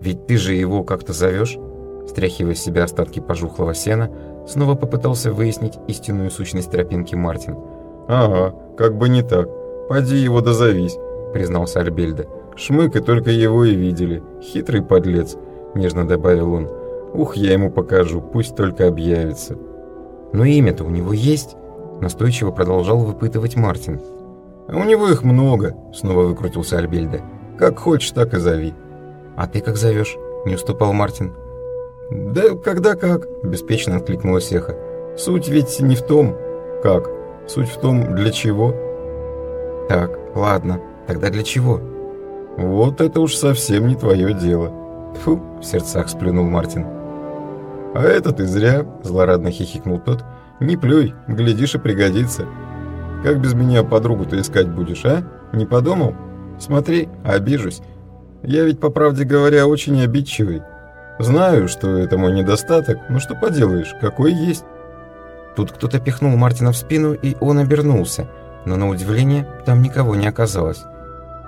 Ведь ты же его как-то зовешь?» Стряхивая с себя остатки пожухлого сена, снова попытался выяснить истинную сущность тропинки Мартин. «Ага, как бы не так. Поди его дозовись», — признался Альбельда. «Шмык и только его и видели. Хитрый подлец», — нежно добавил он. «Ух, я ему покажу, пусть только объявится». «Но имя-то у него есть?» — настойчиво продолжал выпытывать Мартин. «А у него их много», — снова выкрутился Альбельда. «Как хочешь, так и зови». «А ты как зовешь?» — не уступал Мартин. «Да когда как», — беспечно откликнулась Эхо. «Суть ведь не в том, как. Суть в том, для чего». «Так, ладно. Тогда для чего?» «Вот это уж совсем не твое дело». «Фу», — в сердцах сплюнул Мартин. «А это ты зря», — злорадно хихикнул тот. «Не плюй, глядишь и пригодится. Как без меня подругу-то искать будешь, а? Не подумал? Смотри, обижусь. Я ведь, по правде говоря, очень обидчивый». Знаю, что это мой недостаток, но что поделаешь, какой есть. Тут кто-то пихнул Мартина в спину, и он обернулся, но на удивление там никого не оказалось.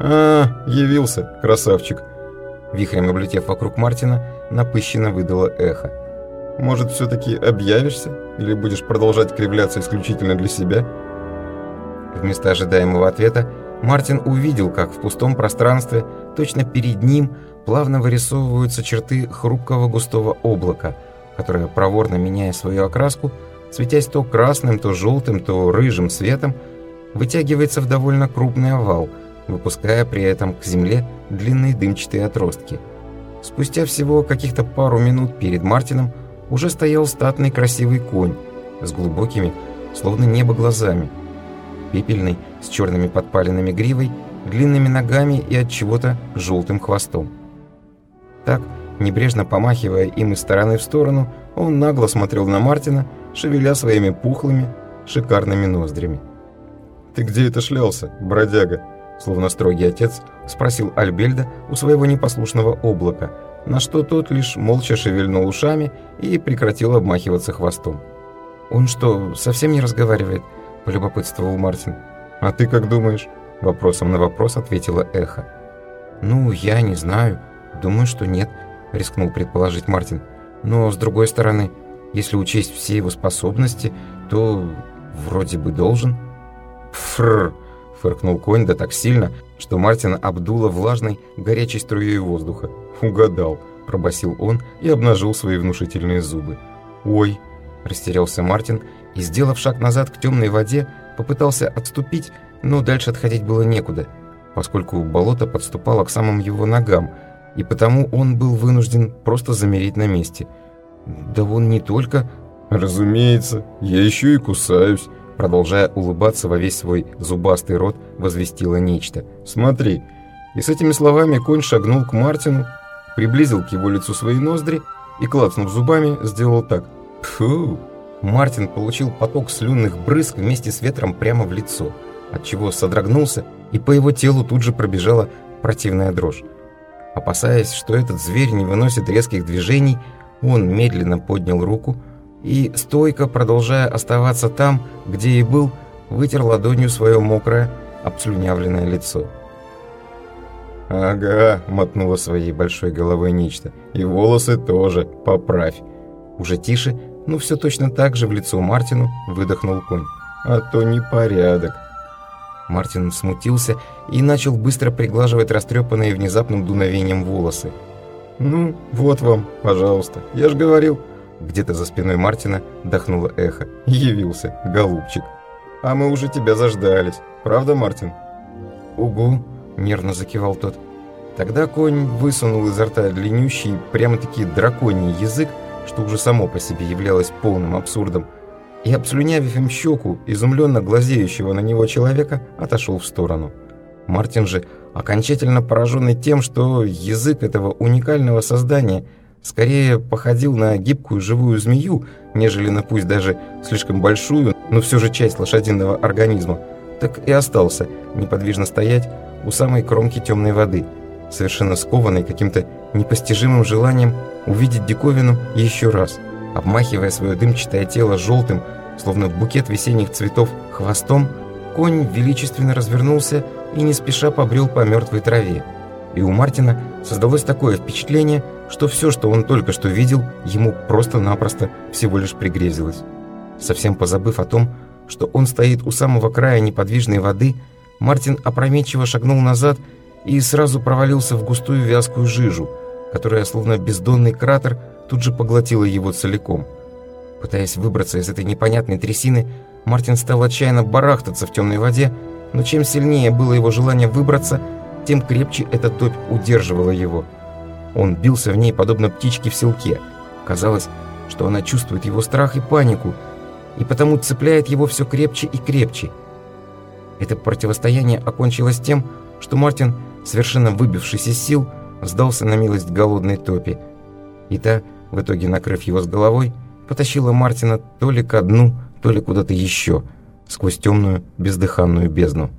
«А, явился, красавчик!» Вихрем облетев вокруг Мартина, напыщенно выдало эхо. «Может, все-таки объявишься? Или будешь продолжать кривляться исключительно для себя?» Вместо ожидаемого ответа Мартин увидел, как в пустом пространстве, точно перед ним, плавно вырисовываются черты хрупкого густого облака, которое, проворно меняя свою окраску, светясь то красным, то желтым, то рыжим светом, вытягивается в довольно крупный овал, выпуская при этом к земле длинные дымчатые отростки. Спустя всего каких-то пару минут перед Мартином уже стоял статный красивый конь с глубокими, словно небо глазами, пепельный, с черными подпаленными гривой, длинными ногами и от чего-то желтым хвостом. Так, небрежно помахивая им из стороны в сторону, он нагло смотрел на Мартина, шевеля своими пухлыми, шикарными ноздрями. «Ты где это шлялся, бродяга?» Словно строгий отец спросил Альбельда у своего непослушного облака, на что тот лишь молча шевельнул ушами и прекратил обмахиваться хвостом. «Он что, совсем не разговаривает?» – полюбопытствовал Мартин. «А ты как думаешь?» – вопросом на вопрос ответила Эхо. «Ну, я не знаю. «Думаю, что нет», — рискнул предположить Мартин. «Но, с другой стороны, если учесть все его способности, то вроде бы должен». «Фррр!» — фыркнул конь да так сильно, что Мартин обдуло влажной, горячей струей воздуха. «Угадал», — пробасил он и обнажил свои внушительные зубы. «Ой!» — растерялся Мартин и, сделав шаг назад к темной воде, попытался отступить, но дальше отходить было некуда, поскольку болото подступало к самым его ногам — и потому он был вынужден просто замереть на месте. Да он не только... «Разумеется, я еще и кусаюсь», продолжая улыбаться во весь свой зубастый рот, возвестило нечто. «Смотри». И с этими словами конь шагнул к Мартину, приблизил к его лицу свои ноздри и, клацнув зубами, сделал так. Фу! Мартин получил поток слюнных брызг вместе с ветром прямо в лицо, отчего содрогнулся, и по его телу тут же пробежала противная дрожь. Опасаясь, что этот зверь не выносит резких движений, он медленно поднял руку и, стойко продолжая оставаться там, где и был, вытер ладонью свое мокрое, обслюнявленное лицо. «Ага», — мотнула своей большой головой нечто, — «и волосы тоже, поправь». Уже тише, но все точно так же в лицо Мартину выдохнул конь. «А то непорядок». Мартин смутился и начал быстро приглаживать растрепанные внезапным дуновением волосы. «Ну, вот вам, пожалуйста, я же говорил». Где-то за спиной Мартина дохнуло эхо. «Явился, голубчик. А мы уже тебя заждались. Правда, Мартин?» «Угу», — нервно закивал тот. Тогда конь высунул изо рта длиннющий, прямо-таки драконий язык, что уже само по себе являлось полным абсурдом, и, обслюнявив им щеку, изумленно глазеющего на него человека, отошел в сторону. Мартин же, окончательно пораженный тем, что язык этого уникального создания скорее походил на гибкую живую змею, нежели на пусть даже слишком большую, но все же часть лошадиного организма, так и остался неподвижно стоять у самой кромки темной воды, совершенно скованный каким-то непостижимым желанием увидеть диковину еще раз – Обмахивая свое дымчатое тело желтым, словно букет весенних цветов, хвостом, конь величественно развернулся и не спеша побрел по мертвой траве. И у Мартина создалось такое впечатление, что все, что он только что видел, ему просто-напросто всего лишь пригрезилось. Совсем позабыв о том, что он стоит у самого края неподвижной воды, Мартин опрометчиво шагнул назад и сразу провалился в густую вязкую жижу, которая, словно бездонный кратер, тут же поглотила его целиком. Пытаясь выбраться из этой непонятной трясины, Мартин стал отчаянно барахтаться в темной воде, но чем сильнее было его желание выбраться, тем крепче эта топь удерживала его. Он бился в ней, подобно птичке в селке. Казалось, что она чувствует его страх и панику, и потому цепляет его все крепче и крепче. Это противостояние окончилось тем, что Мартин, совершенно выбившись из сил, сдался на милость голодной топи. И та, в итоге накрыв его с головой, потащила Мартина то ли ко дну, то ли куда-то еще, сквозь темную бездыханную бездну.